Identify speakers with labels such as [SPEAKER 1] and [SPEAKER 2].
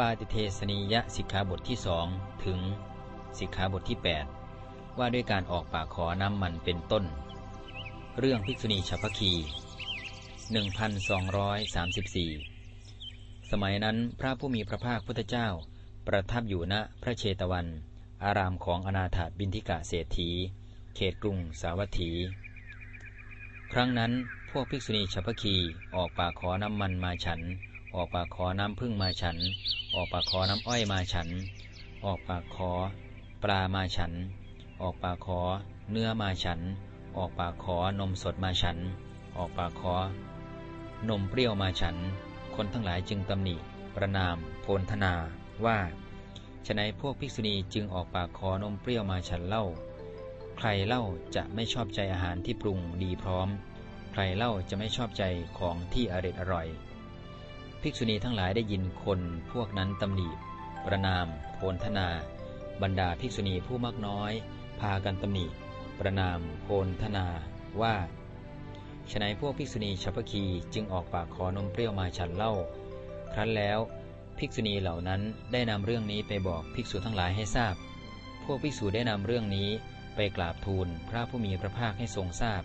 [SPEAKER 1] ปาติเทสนียสิกขาบทที่สองถึงสิกขาบทที่ 8 ว่าด้วยการออกปากขอน้ำมันเป็นต้น เรื่องภิกษุณีฉัพพคี 1234 สมัยนั้นพระผู้มีพระภาคพุทธเจ้า ประทับอยู่ณพระเชตวัน อารามของอนาถาบินทิกะเศรษฐี เขตกรุงสาวัตถี ครั้งนั้นพวกภิกษุณีฉัพพคีออกปากขอน้ำมันมาฉัน ออกปากขอน้ำพึ่งมาฉัน ออกปากขอน้ำอ้อยมาฉัน ออกปากขอ ปลามาฉัน ออกปากขอ เนื้อมาฉัน ออกปากขอนมสดมาฉัน ออกปากขอ นมเปรี้ยวมาฉัน คนทั้งหลายจึงตำหนิ ประนาม โพลธนาว่าฉนัยพวกภิกษุณีจึงออกปากขอนมเปรี้ยวมาฉันเล่า ใครเล่าจะไม่ชอบใจอาหารที่ปรุงดีพร้อม ใครเล่าจะไม่ชอบใจของที่อร่อยอร่อย ภิกษุณีทั้งหลายได้ยินคนพวกนั้นตำหนิประนาม โพลธนา บรรดาภิกษุณีผู้มากน้อย พากันตำหนิประนาม โพลธนาว่าฉนัยพวกภิกษุณีชัพพคีจึงออกปากขอนมเปรี้ยวมาฉันเล่า ครั้นแล้วภิกษุณีเหล่านั้นได้นำเรื่องนี้ไปบอกภิกษุทั้งหลายให้ทราบ พวกภิกษุได้นำเรื่องนี้ไปกราบทูลพระผู้มีพระภาคให้ทรงทราบ